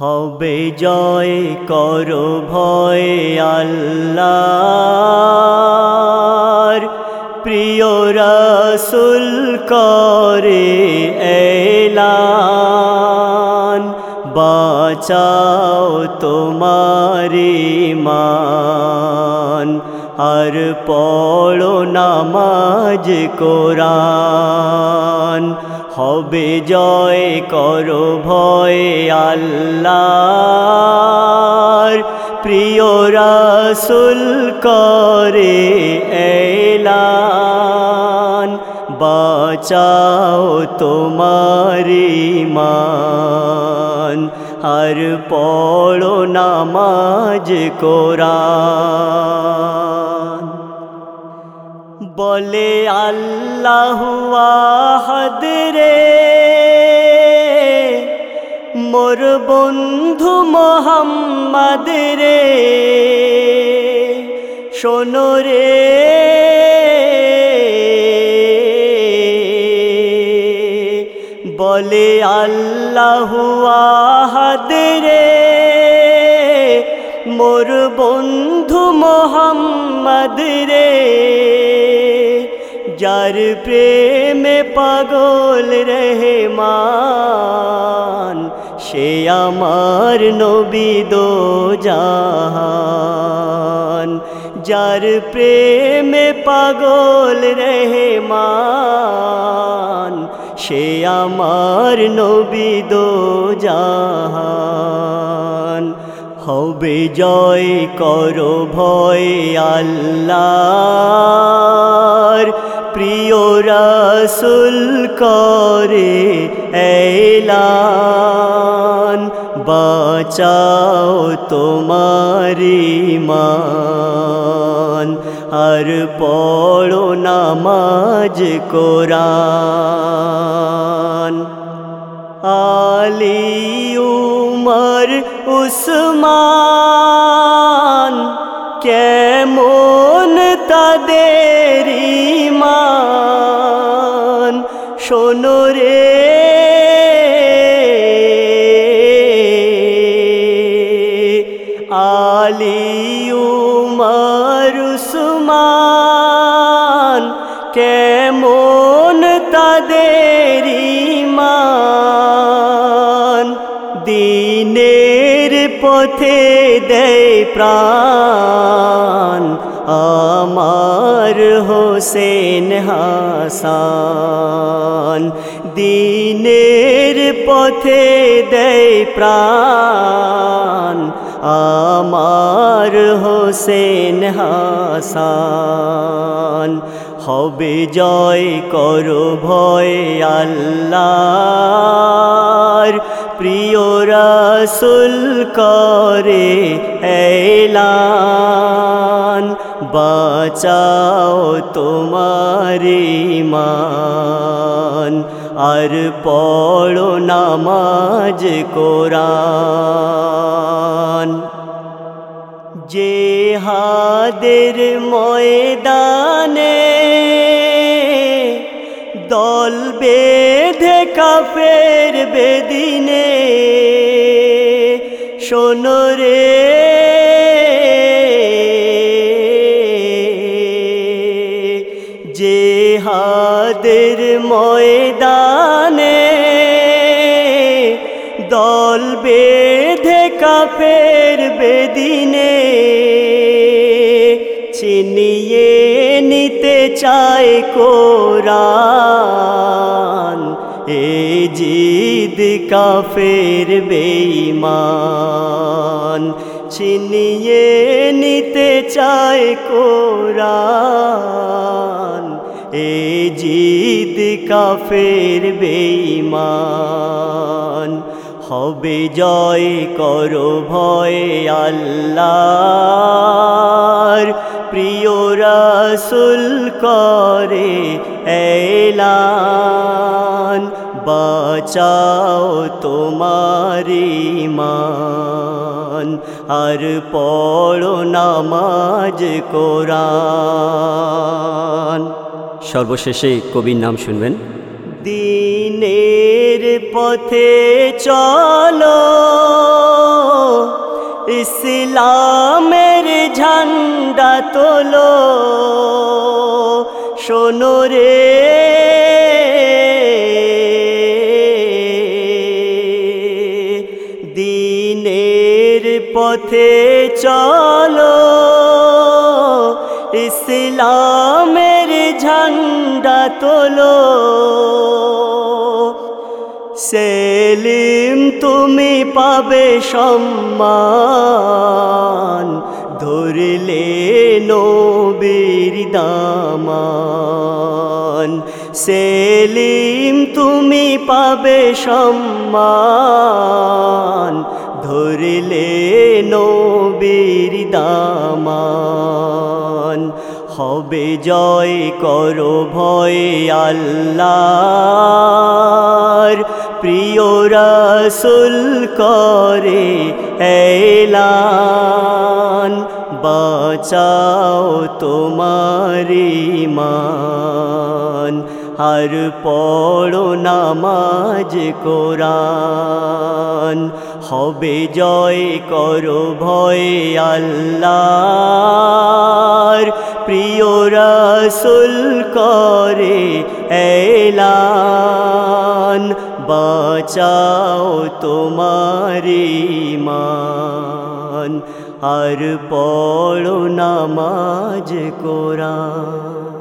হবে জয়, করো ভয় আল্লাহর। প্রিয় রাসুল, করে এলান। বাঁচাও তোমারি মান আর পড়ো নামাজ কোরআন। হবে জয় করো ভয় আল্লাহর। প্রিয় রাসুল করে এলান। বাঁচাও তোমারি মান আর পড়ো নামাজ কোরআন। বলে আল্লাহ আহাদ রে। মোর বন্ধু মোহাম্মদ রে। শোনো রে। বলে আল্লাহ আহাদ রে। মোর বন্ধু মোহাম্মদ রে যার প্রেমে পাগল রহমান সে আমার নবী দো জাহান যার প্রেমে পাগল রহমান সে আমার নবী দো জাহান হবে জয়, করো ভয় আল্লাহর। প্রিয় রাসুল, করে এলান। বাঁচাও তোমারি মান আর পড়ো নামাজ কোরআন। علی عمر عثمان کے مون تیری مان شونو رے۔ علی عمر عثمان کے দিনের পথে দেয় প্রাণ। আমার হোসেন হাসান দিনের পথে দেয় প্রাণ। আমার হোসেন হাসান হবে জয়, করো ভয় আল্লাহর প্রিয় রাসুল করে এলান। বাঁচাও তোমারি মান আর পড়ো নামাজ কোরআন। জেহাদের ময়দানে দল বেঁধে কাফের বেদিনে। শোনো রে। জেহাদের ময়দানে দল বেঁধে কাফের বেদিনে। ছিনিয়ে নিতে চায় কোরআন। এ জিদ কাফের বেঈমান, ছিনিয়ে নিতে চায় কোরআন। এ জিদ কাফের বেঈমান, হবে জয় করো ভয় আল্লাহর। প্রিয় রাসুল করে এলান। বাঁচাও তোমারি মান আর পড়ো নামাজ কোরআন। সর্বশেষে কবির নাম শুনবেন। দিনের পথে চলো ইসলামের ঝান্ডা তোলো শোনো রে দিনের পথে চলো। ইসলামের ঝান্ডা তোলো। সেলিম তুমি পাবে সম্মান। ধরলে নবীর দামান। সেলিম, তুমি পাবে সম্মান। ধরিলে নবীর দামান। হবে জয়, করো ভয় আল্লাহর। প্রিয় রাসুল করে এলান। বাঁচাও তোমার মান আর পড়ো নামাজ কোরআন। হবে জয় করো ভয় আল্লাহর। প্রিয় রাসুল করে এলান। বাঁচাও তোমার মান আর পড়ো নামাজ কোরআন।